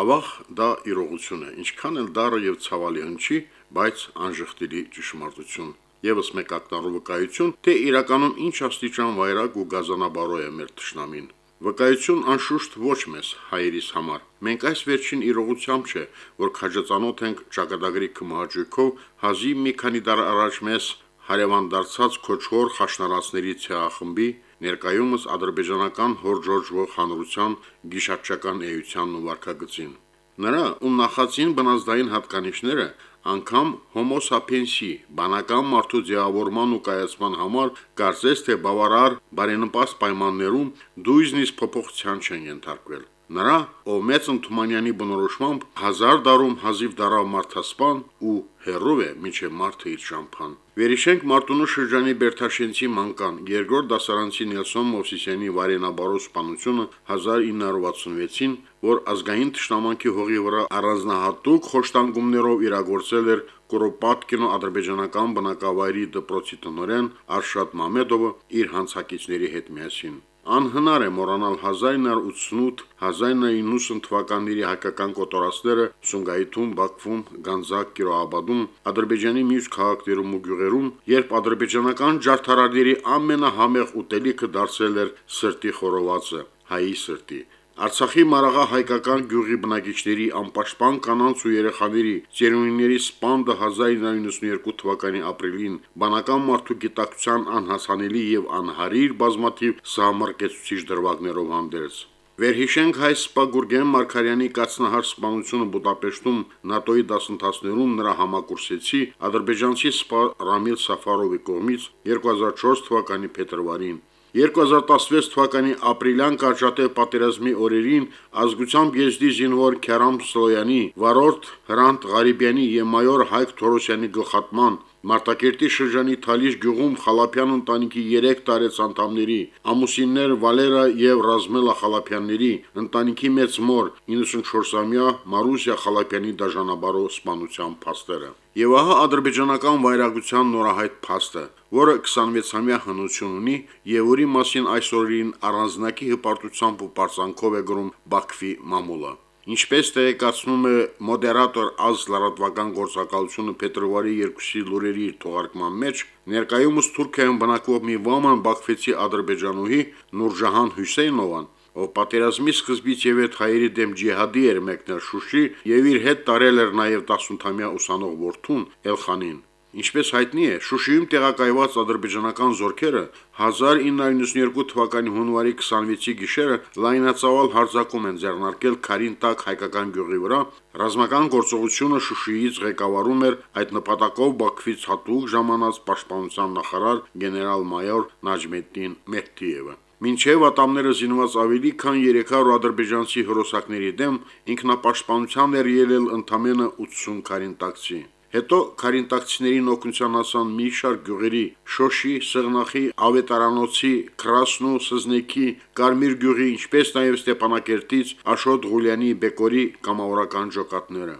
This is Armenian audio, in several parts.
Ավաղ դա իրողություն է, ինչքան էլ դառը եւ ցավալի հնչի, բայց անժխտելի ճշմարտություն։ Եվս մեկ ակնառու վկայություն, թե իրականում ինչ աստիճան վայրագ ու գազանաբարո է մեր ճշնամին։ Վկայություն անշուշտ ոչ մեզ հայերիս համար։ Մենք այս վերջին իրողությամբ չէ, որ քաջածանոթ ենք ճակատագրի կմահաճույքով հազի մի քանի դար առաջ մեզ հարևան դարձած քոչխոր խաշնարածների ցեղախմբի ներկայումս ադրբեջանական հորժորժվող հանրության գիշատչական էությանն ու վարկագծին։ Նրա ու նախածին բնազդային հատկանիշները անգամ հոմո սափիենսի բանական մարդու ձևավորման ու կայացման համար կարծես թե բավարար բարենպաստ պայմաններում դույզնից փոփոխության չեն ենթարկվել։ Նրա, ով մեծ Թումանյանի բնորոշմամբ հազար դարում հազիվ դարավ մարդասպան ու հերով է միջև մարդը իր շամփան։ Վերիշենք Մարտունու շրջանի Բերթաշենցի մանկան երկրորդ դասարանցի Նելսոն Մովսիսյանի վարենաբարո սպանությունը 1966-ին, որ ազգային ճշտամանքի հողի վրա առանձնահատուկ խոշտանգումներով իրագործել էր Կուրոպատկինո ադրբեջանական բնակավայրի դպրոցի տնօրեն Արշատ Մամեդովը իր հանցակիցների հետ միասին։ Անհնար է մոռանալ 1988-1990 թվականների հայկական կոտորածները Սունգայիթում, Բաքվում, Գանձակ, Կիրոաբադում, Ադրբեջանի մյուս քաղաքներում ու գյուղերում, երբ ադրբեջանական ջարդարարների ամենահամեղ ուտելիքը դարձել էր սրտի խորովածը, հայի սրտի։ Արցախի մարաղա հայկական գյուղի բնակիչների անպաշտպան կանանց ու երեխաների ծերունիների սպանդը 1992 թվականի ապրիլին բանական մարդու գիտակցության անհասանելի եւ անհարիր բազմաթիվ սահմռկեցուցիչ դրվագներով հանդերձ։ Վերհիշենք հայ սպա Գուրգեն Մարկարյանի կացնահար սպանությունը Բուդապեշտում ՆԱՏՕ-ի դասընթացներում նրա համակուրսեցի ադրբեջանցի սպա Ռամիլ Սաֆարովի կողմից 2004 թվականի փետրվարին 2016 թվականի ապրիլյան կարճատև պատերազմի օրերին ազգությամբ եզդի զինվոր Քյարամ Սոյանի, վարորդ Հրանտ Ղարիբյանի եւ մայոր Հայկ Թորոսյանի գլխատման Մարտակերտի շրջանի Թալիշ գյուղում Խալափյան ընտանիքի 3 տարեց անդամների, ամուսիններ Վալերա եւ Ռազմելա Խալափյանների, ընտանիքի մեծ մոր 94-ամյա Մարուսիա Խալափյանի դաժանաբարո սպանության փաստերը։ Եվ ահա ադրբեջանական վայրագության նորահայտ փաստը, որը 26-ամյա հնություն ունի եւ որի մասին այսօրին առանձնակի հպարտությամբ ու բարձանքով է գրում Բաքվի մամուլը։ Ինչպես տեղեկացնում է մոդերատոր ազ լրատվական գործակալությունը փետրվարի 2-ի լուրերի թողարկման մեջ, ներկայումս Թուրքիայում բնակվող մի ոման Բաքվեցի ադրբեջանուհի Նուրջահան Հյուսեյնովան, ով պատերազմի սկզբից եւ այդ հայերի դեմ ջիհադի էր մեկնել Շուշի եւ իր հետ տարել էր նաեւ 18-ամյա ուսանող որդուն Էլխանին։ Ինչպես հայտնի է, Շուշիում տեղակայված ադրբեջանական զորքերը 1992 թվականի հունվարի 26-ի գիշերը լայնածավալ հարձակում են ձեռնարկել Քարին տակ հայկական գյուղի վրա, ռազմական գործողությունը Շուշիից ղեկավարում էր այդ նպատակով Բաքվից հատուկ ժամանած պաշտպանության նախարար գեներալ-մայոր Նաջմեդդին Մեհդիևը։ Մինչև ատամները զինված ավելի քան 300 ադրբեջանցի հրոսակների դեմ ինքնապաշտպանության էր ելել ընդամենը 80 կարինտակցի։ Հետո Կարինտակցիներին օգնության ասան մի շարք գյուղերի՝ Շոշի, Սեղնախի, Ավետարանոցի, Կրասնու, Սզնեկի, Կարմիր գյուղի, ինչպես նաև Ստեփանակերտից Աշոտ Ղուլյանի Բեկորի կամավորական ջոկատները։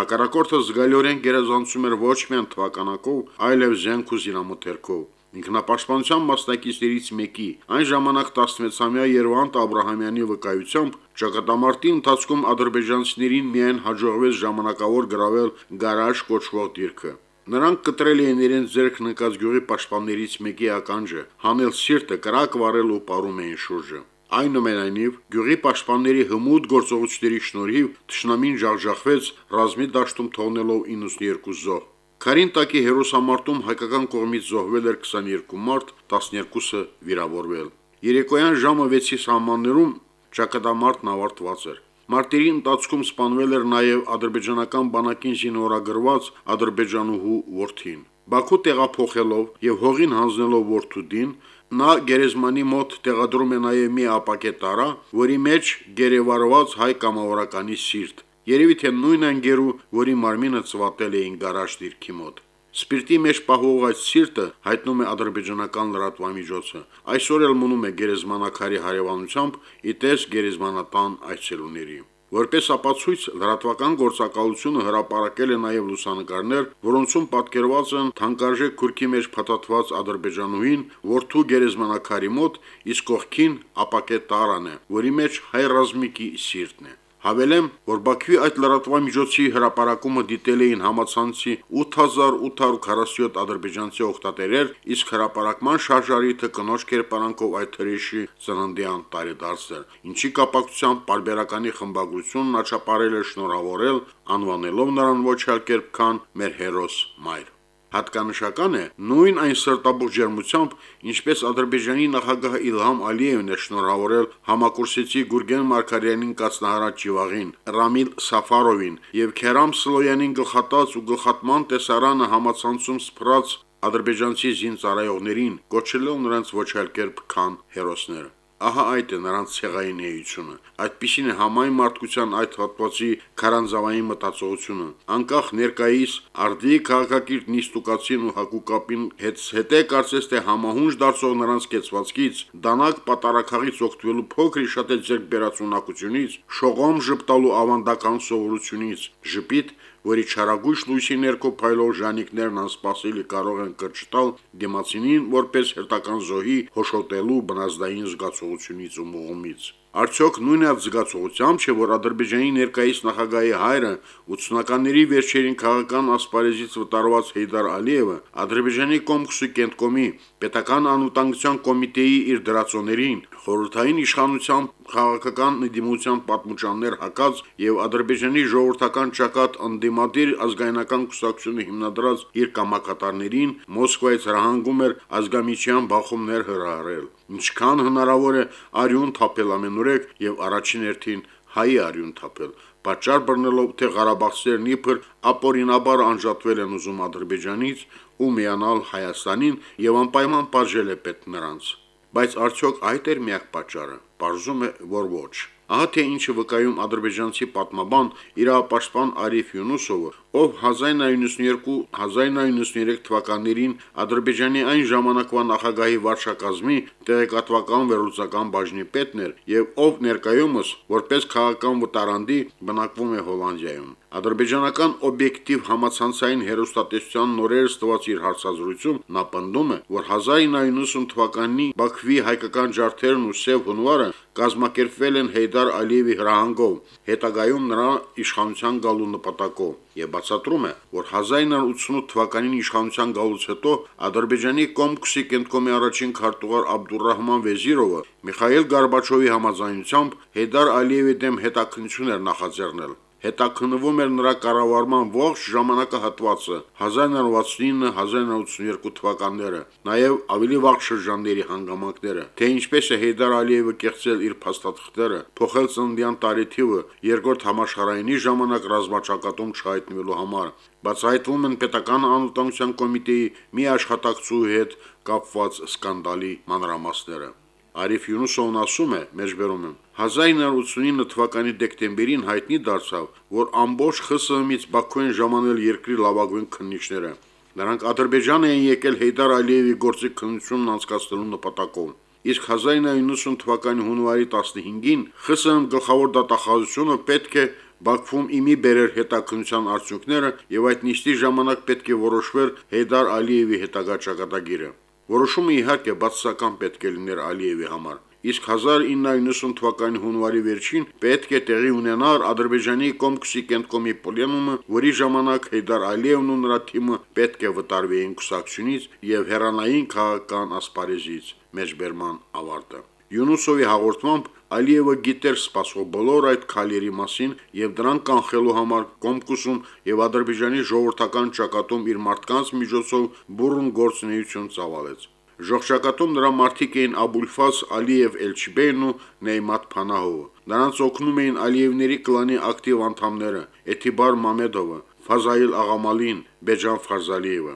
Հակառակորդը զգալիորեն գերազանցում էր ոչ միայն թվականակով, այլև զենք ու զինամթերքով։ Ինքնապաշտպանության մասնակիցներից մեկի, այն ժամանակ 16-ամյա Երվանտ Աբ รา համյանի վկայությամբ ճակատամարտի ընթացքում ադրբեջանցիներին միայն հաջողվեց ժամանակավոր գրավել գարաժ կոչվող դիրքը։ Նրանք կտրել էին իրենց ձերք նկած գյուղի պաշտպաններից մեկի ականջը, հանել սիրտը, կրակ վառել ու ապարում էին շուրջը։ Այնուամենայնիվ, գյուղի պաշտպանների հմուտ գործողությունների շնորհիվ ճշնամին ժաղժախվեց ռազմի դաշտում թողնելով 92 զոհ։ Կարինտակի հերոսամարտում հայկական կողմից զոհվել էր 22 մարդ, 12-ը վիրավորվել։ Երեկոյան ժամը 6-ի սահմաններում ճակատամարտն ավարտված էր։ Մարտերի ընթացքում սպանվել էր նաև ադրբեջանական բանակին զինորագրված ադրբեջանուհու որդին։ Բաքու տեղափոխելով եւ հողին հանձնելով որդուդին, նա գերեզմանի մոտ տեղադրում է նաև մի ապակե տարա, որի մեջ գերեվարված հայ կամավորականի սիրտ։ Երևի թե նույն անգերու, որի մարմինը ծվատել էին գարաժ դիրքի մոտ։ Սպիրտի մեջ պահող այդ սիրտը հայտնում է ադրբեջանական լրատվամիջոցը։ Այսօր էլ մնում է գերեզմանակարի հարևանությամբ իտես գերեզմանատան այցելուների։ Որպես ապացույց լրատվական գործակալությունը հրապարակել է նաև լուսանկարներ, որոնցում պատկերված են թանկարժեք քուրքի մեջ փաթաթված ադրբեջանուհին, որդու գերեզմանակարի մոտ, իսկ կողքին ապակե տարան է, որի մեջ հայ ռազմիկի սիրտն է։ Հավելեմ, որ Բաքվի այդ լրատվամիջոցի հրապարակումը դիտել էին համացանցի 8847 ադրբեջանցի օգտատերեր, իսկ հրապարակման շարժարիթը կնոջ կերպարանքով այդ հրեշի ծննդյան տարեդարձ էր, ինչի կապակցությամբ բարբերականի խմբագրությունն աչապարել է շնորհավորել, անվանելով նրան ոչ այլ կերպ քան մեր հերոս մայր։ Հատկանշական է նույն այն սրտաբուխ ջերմությամբ, ինչպես Ադրբեջանի նախագահ Իլհամ Ալիևն է շնորհավորել համակուրսեցի Գուրգեն Մարկարյանին կացնահարած Ջիվաղին, Ռամիլ Սաֆարովին եւ Քերամ Սլոյանին գլխատած ու գլխատման տեսարանը համացանցում սփռած ադրբեջանցի զինծառայողներին, կոչելով նրանց ոչ այլ կերպ քան հերոսներ։ Ահա այդ է նրանց ցեղային էությունը։ Այդպիսին է համայն մարդկության այդ հատվածի քարանձավային մտածողությունը։ Անկախ ներկայիս արդի քաղաքակիրթ նիստուկացին ու հակուկապին հետ հետե կարծես թե համահունչ դարձող նրանց կեցվածքից, դանակ պատարակաղից օգտվելու փոքրի շատ է ձերկ բերացունակությունից, շողոմ ժպտալու ավանդական սովորությունից, ժպիտ, որի չարագույժ լույսի ներքո փայլող ժանիկներն անսպասելի կարող են կրճտալ դիմացինին որպես հերթական զոհի հոշոտելու բնազդային զգացողությունից ու մողումից։ Արդյոք նույն այդ զգացողությամբ չէ, որ Ադրբեջանի ներկայիս նախագահի հայրը 80-ականների վերջերին քաղաքական ասպարեզից վտարված Հեյդար Ալիևը Ադրբեջանի Կոմքսի կենտկոմի պետական անվտանգության կոմիտեի իր դրացոներին խորհրդային իշխանության քաղաքական նդիմության պատմուճաններ հակած եւ Ադրբեջանի ժողովրդական ճակատ անդիմադիր ազգայնական կուսակցությունը հիմնադրած իր կամակատարներին Մոսկվայից հրահանգում էր ազգամիչյան բախումներ հրահարել։ Ինչքան հնարավոր է արյուն թափել ամենուրեք եւ առաջին հերթին հայի արյուն թափել պատճառ բռնելով թե Ղարաբաղցիներն իբր ապօրինաբար անջատվել են ուզում Ադրբեջանից ու միանալ Հայաստանին եւ անպայման բաժել է պետ նրանց բայց արդյոք այդ էր միակ պատճառը։ Պարզում է, որ ոչ։ Ահա թե ինչը վկայում ադրբեջանցի պատմաբան իրավապաշտպան Արիֆ Յունուսովը, ով 1992-1993 թվականներին Ադրբեջանի այն ժամանակվա նախագահի վարչակազմի տեղեկատվական վերլուծական բաժնի պետն էր եւ ով ներկայումս որպես քաղաքական վտարանդի բնակվում է Հոլանդիայում։ Ադրբեջանական օբյեկտիվ համացանցային հերոստատեսության նորերս տված իր հարցազրույցում նա պնդում է, որ 1990 թվականի Բաքվի հայկական ջարդերն ու Սև հունվարը կազմակերպվել են Հեյդար Ալիևի հրահանգով, հետագայում նրա իշխանության գալու նպատակով եւ բացատրում է, որ 1988 թվականին իշխանության գալուց հետո Ադրբեջանի Կոմքսի կենտկոմի առաջին քարտուղար Աբդուրռահման Վեզիրովը Միխայել Գարբաչովի համաձայնությամբ Հեյդար Ալիևի դեմ հետաքննություն էր նախաձեռնել հետաքննվում էր նրա կառավարման ողջ ժամանակահատվածը 1969-1982 թվականները, նաև ավելի վաղ շրջանների հանգամանքները, թե ինչպես է Հեյդար Ալիևը կեղծել իր փաստաթղթերը, փոխել ծննդյան տարեթիվը երկրորդ համաշխարհայինի ժամանակ ռազմաճակատում չհայտնվելու համար, բացահայտվում են պետական անվտանգության կոմիտեի մի աշխատակցու հետ կապված սկանդալի մանրամասները։ Արիֆ Յունուսովն ասում է, մեջբերում եմ, 1989 թվականի դեկտեմբերին հայտնի դարձավ, որ ամբողջ ԽՍՀՄ-ից Բաքու են ժամանել երկրի լավագույն քննիչները։ Նրանք Ադրբեջան են եկել Հեյդար Ալիևի գործի քննությունն անցկացնելու նպատակով։ Իսկ 1990 թվականի հունվարի 15-ին ԽՍՀՄ գլխավոր դատախազությունը պետք է Բաքվում իմի բերեր հետաքննության արդյունքները եւ այդ նիստի ժամանակ պետք է որոշվեր Հեյդար Ալիևի հետագա ճակատագիրը։ Որոշումը իհարկե բացասական պետք է լիներ Ալիևի համար, իսկ 1990 թվականի հունվարի վերջին պետք է տեղի ունենար Ադրբեջանի Կոմքսի կենտկոմի պլենումը, որի ժամանակ Հեյդար Ալիևն ու նրա թիմը պետք է վտարվեին կուսակցությունից եւ հերանային քաղաքական ասպարեզից մեջբերման ավարտը։ Յունուսովի հաղորդմամբ Ալիևը գիտեր սպասող բոլոր այդ քալերի մասին եւ դրանք կանխելու համար Կոմկուսում եւ Ադրբեջանի ժողովրդական ճակատում իր մարդկանց միջոցով բուրըն գործունեություն ծավալեց։ Ժողշակատում նրա մարդիկ էին Աբուլֆաս Ալիև Էլչբեյն ու Նեյմատ Փանահովը։ Նրանց օգնում էին Ալիևների կլանի ակտիվ անդամները՝ Էթիբար Մամեդովը, Ֆազայել Աղամալին, Բեջան Ֆարզալիևը։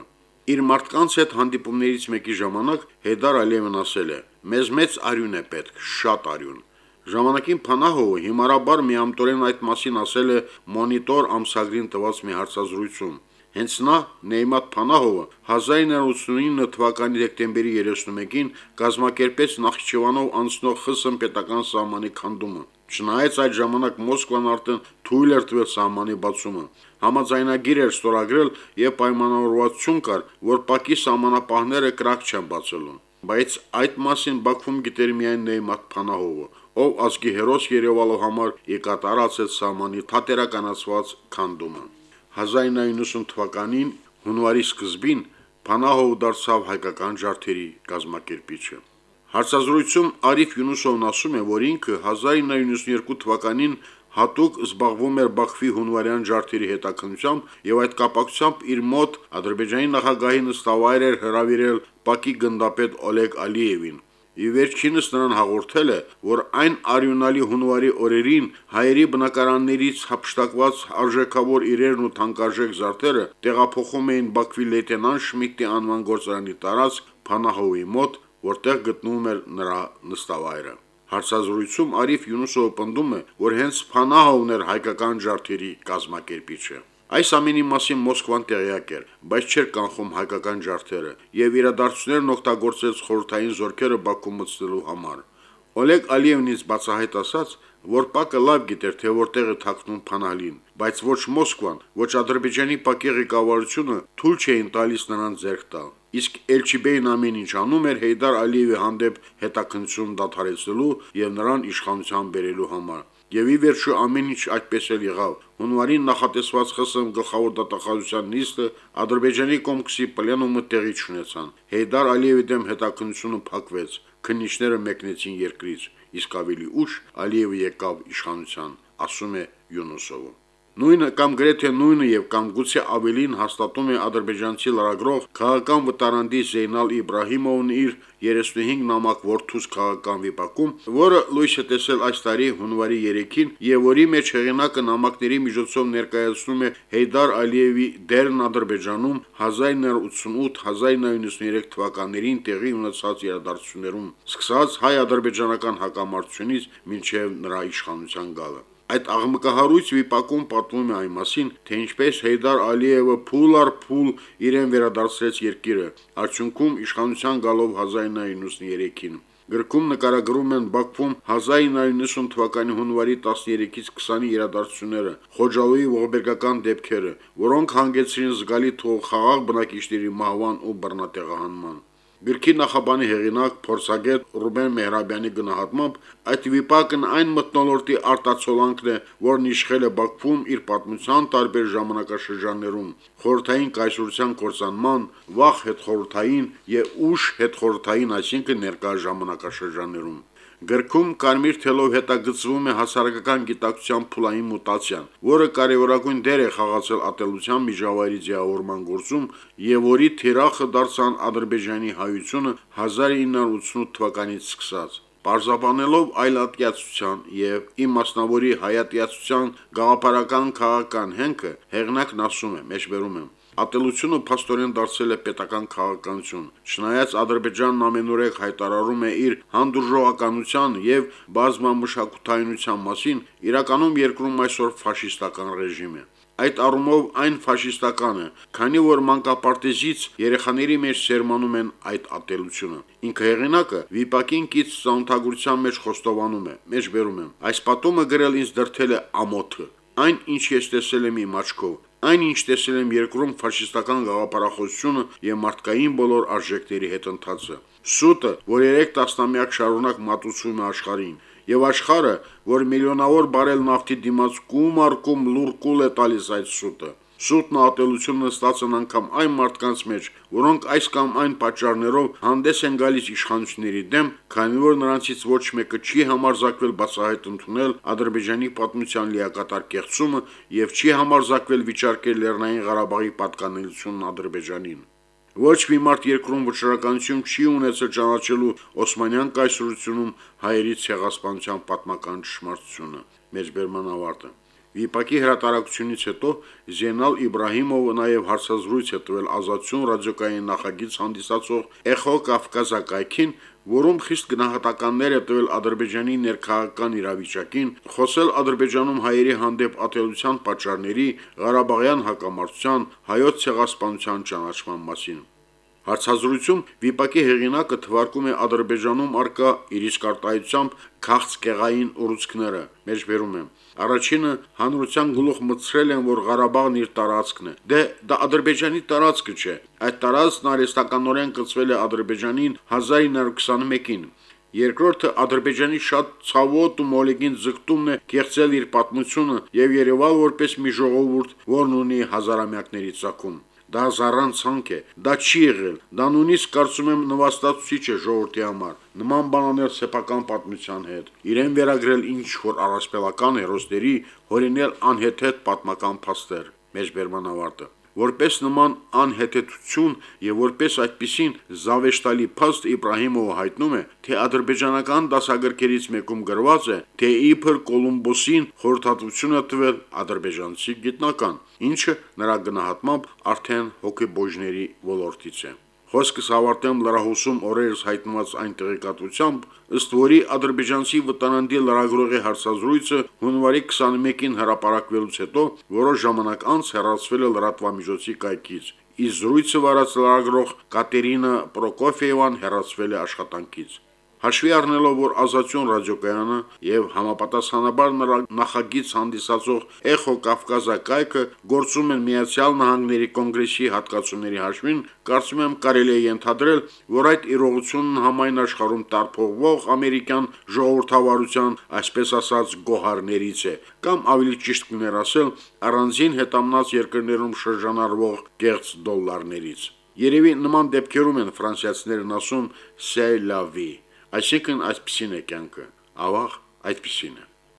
Իր մարդկանց հետ հանդիպումներից մեկի ժամանակ Հեդար Ալիևն ասել է. «Մեզ մեծ արյուն է պետք, շատ արյուն»։ Ժամանակին Փանահովը հիմարաբար միամտորեն այդ մասին ասել է Մոնիտոր ամսագրին տված մի հարցազրույցում։ Հենց նա Նեյմատ Փանահովը 1989 թվականի դեկտեմբերի 31-ին կազմակերպեց Նախիջևանով անցնող ԽՍՀՄ պետական սահմանի քանդումը։ Չնայած այդ ժամանակ Մոսկվան արդեն թույլ էր տվել սահմանի բացումը, համաձայնագիր էր ստորագրել եւ պայմանավորվածություն կար, որ Պակի սահմանապահները կրակ չեն բացելու։ Բայց այդ մասին Բաքվում գիտեր միայն Նեյմատ Փանահովը, ով ազգի հերոս Երևալու համար է սահմանի թատերականացված քանդումը։ 1990 թվականին հունվարի սկզբին Փանահով դարձավ հայկական ջարդերի կազմակերպիչը։ Հարցազրույցում Արիֆ Յունուսովն ասում է, որ ինքը 1992 թվականին հատուկ զբաղվում էր Բաքվի հունվարյան ջարդերի հետաքննությամբ եւ այդ կապակցությամբ իր մոտ Ադրբեջանի նախագահի նստավայր էր հրավիրել Բաքի գնդապետ Օլեգ Ալիևին։ Ի վերջինս նրան հաղորդել է, որ այն արյունալի հունվարի օրերին հայերի բնակարաններից հապշտակված արժեքավոր իրերն ու թանկարժեք զարդերը տեղափոխում էին Բաքվի լեյտենանտ Շմիդտի անվան գործարանի տարածք Փանահովի մոտ, որտեղ գտնվում էր նրա նստավայրը։ Հարցազրույցում Արիֆ Յունուսովը պնդում է, որ հենց Փանահովն էր հայկական ջարդերի կազմակերպիչը։ Այս ամենի մասին Մոսկվան տեղյակ էր, բայց չէր կանխում հայկական ջարդերը եւ իրադարձություններն օգտագործեց խորհրդային զորքերը Բաքու մտցնելու համար։ Օլեգ Ալիևնից բացահայտ ասաց, որ Պակը լավ գիտեր, թե որտեղ է թաքնում Փանալին, բայց ոչ Մոսկվան, ոչ Ադրբեջանի Պակի ղեկավարությունը թույլ չէին տալիս նրան ձեռք տալ իսկ Էլչիբեյն ամեն ինչ անում էր Հեյդար Ալիևի հանդեպ հետաքննություն դադարեցնելու եւ նրան իշխանության բերելու համար։ Եվ ի վերջո ամեն ինչ այդպես էլ եղավ։ Հունվարին նախատեսված ԽՍՀՄ գլխավոր դատախազության նիստը Ադրբեջանի կոմքսի պլենումը տեղի չունեցան։ Հեյդար Ալիևի դեմ հետաքննությունը փակվեց։ Քննիչները մեկնեցին երկրից, իսկ ավելի ուշ Ալիևը եկավ իշխանության, ասում է Յունուսովը։ Նույնը կամ գրեթե նույնը եւ կամ գուցե ավելին հաստատում է ադրբեջանցի լրագրող քաղաքական վտարանդի Զեյնալ Իբրահիմովն իր 35 նամակ ворթուս քաղաքական վիպակում, որը լույս է տեսել այս տարի հունվարի 3-ին եւ որի մեջ հեղինակը նամակների միջոցով ներկայացնում է Հեյդար Ալիևի դերն Ադրբեջանում 1988-1993 թվականներին տեղի ունեցած իրադարձություններում, սկսած հայ-ադրբեջանական հակամարտությունից մինչև նրա իշխանության գալը։ Այդ աղմկահարույց վիպակում պատմում է այն մասին, թե ինչպես Հեյդար Ալիևը փուլ առ փուլ իրեն վերադարձրեց երկիրը, արդյունքում իշխանության գալով 1993-ին։ Գրքում նկարագրում են Բաքվում 1990 թվականի հունվարի 13-ից 20-ի իրադարձությունները, Խոջալոյի ողբերգական դեպքերը, որոնք հանգեցրին զգալի թող խաղաղ բնակիչների մահվան ու բռնատեղահանման։ Գրքի նախաբանի հեղինակ փորձագետ Ռուբեն Մեհրաբյանի գնահատմամբ այդ վիպակն այն մտնոլորտի արտացոլանքն է, որն իշխել է Բաքվում իր պատմության տարբեր ժամանակաշրջաններում՝ խորթային կայսրության կորցանման, վաղ հետխորթային եւ ուշ հետխորթային, այսինքն ներկա ժամանակաշրջաններում։ Գրքում կարմիր թելով հետագծվում է հասարակական գիտակցության փուլային մուտացիան, որը կարևորագույն դեր է խաղացել ատելության միջավայրի ձևավորման գործում եւ որի թիրախը դարձան Ադրբեջանի հայությունը 1988 թվականից սկսած։ Պարզաբանելով այլատյացության եւ իմ մասնավորի հայատյացության գաղափարական քաղաքական հենքը, հեղնակն ասում է, մեջբերում եմ. Ատելությունը փաստորեն դարձել է պետական քաղաքականություն։ Չնայած Ադրբեջանն ամենուրեք հայտարարում է իր հանդուրժողականության եւ բազմամշակութայնության մասին, իրականում երկրում այսօր ֆաշիստական ռեժիմ է։ Այդ առումով այն ֆաշիստական է, քանի որ մանկապարտեզից երեխաների մեջ սերմանում են այդ ատելությունը։ Ինքը հեղինակը վիպակին կից ծանոթագրության մեջ խոստովանում է, մեջբերում եմ։ Այս պատումը գրել ինձ դրթել է ամոթը։ Այն, ինչ ես տեսել եմ իմ աչքով, Այն ինչ տեսել եմ երկրում ֆաշիստական գաղափարախոսությունը եւ մարդկային բոլոր արժեքների հետ ընթացը։ Սուտը, որ 3 տասնամյակ շարունակ մատուցում է աշխարհին, եւ աշխարհը, որ միլիոնավոր բարել նավթի դիմաց կում արկում լուրկուլ է տալիս այդ սուտը։ Սուտն ատելությունը ստացան անգամ այն մարդկանց մեջ, որոնք այս կամ այն պատճառներով հանդես են գալիս իշխանությունների դեմ, քանի որ նրանցից ոչ մեկը չի համարձակվել բացահայտ ընդունել Ադրբեջանի պատմության լիակատար կեղծումը եւ չի համարձակվել վիճարկել Լեռնային Ղարաբաղի պատկանելությունն Ադրբեջանին։ Ոչ մի մարդ երկրում վճռականություն չի ունեցել ճանաչելու Օսմանյան կայսրությունում հայերի ցեղասպանության պատմական ճշմարտությունը։ Մեջբերման ավարտը։ Վիպակի հրատարակությունից հետո Զենալ Իբրահիմովը նաև հարցազրույց է տվել Ազատություն ռադիոկային նախագիծ հանդիսացող Էխո Կավկազակայքին, որում խիստ գնահատականներ է տվել Ադրբեջանի ներքաղաքական իրավիճակին, խոսել Ադրբեջանում հայերի հանդեպ ատելության պատճառների, Ղարաբաղյան հակամարտության, հայոց ցեղասպանության ճանաչման մասին։ Հարցազրույցում վիպակի հեղինակը թվարկում է Ադրբեջանում արկա իր իսկ արտահայտությամբ քաղցկեղային ուռուցքները։ Մեջբերում եմ Առաջինը հանրության գլուխ մտցրել են, որ Ղարաբաղն իր տարածքն է։ Դե դա Ադրբեջանի տարածքը չէ։ Այդ տարածքն արհեստականորեն կցվել է Ադրբեջանին 1921-ին։ երկրորդը Ադրբեջանի շատ ցավոտ ու մոլեգին ձգտումն է կեղծել իր պատմությունը եւ Երևալ որպես մի ժողովուրդ, որն ունի հազարամյակների ցակում։ Դա զառանցանք է, դա չի եղել։ Դա նույնիսկ կարծում եմ նվաստացուցիչ է ժողովրդի համար։ Նման բանաներ սեփական պատմության հետ։ Իրեն վերագրել ինչ որ առասպելական հերոսների, հորինել անհեթեթ պատմական փաստեր։ Մեջբերման ավարտը որպես նման անհետեցություն եւ որպես այդպիսին զավեշտալի փաստ Իբրահիմովը հայտնում է, թե ադրբեջանական դասագրքերից մեկում գրված է, թե իբր Կոլումբոսին խորհրդատվություն է տվել ադրբեջանցի գիտնական, ինչը նրա գնահատմամբ արդեն հոգեբոժների ոլորտից է։ Խոսքս ավարտեմ լրահոսում օրերս հայտնված այն տեղեկատվությամբ, ըստ որի ադրբեջանցի վտանանդի լրագրողի հարցազրույցը հունվարի 21-ին հրապարակվելուց հետո որոշ ժամանակ անց հեռացվել է լրատվամիջոցի կայքից։ Իսկ զրույցը վարած լրագրող Կատերինա Պրոկոֆիևան հեռացվել է աշխատանքից։ Հաշվի առնելով, որ Ազատություն ռադիոկայանը եւ համապատասխանաբար նրա նախագիծ հանդիսացող Էխո Կավկազակայքը գործում են Միացյալ Նահանգների կոնգրեսի հատկացումների հաշվին, կարծում եմ կարելի է ենթադրել, որ այդ իրողությունն համայն աշխարհում տարփողվող ամերիկյան ժողովրդավարության, այսպես ասած, գոհարներից է, կամ ավելի ճիշտ կներ ասել, առանձին հետամնաց երկրներում շրջանառվող կեղծ դոլարներից։ Երևի նման դեպքերում են ֆրանսիացիներն ասում «c'est la vie» Այսինքն այսպեսին է կյանքը։ Ավաղ այդպեսին է։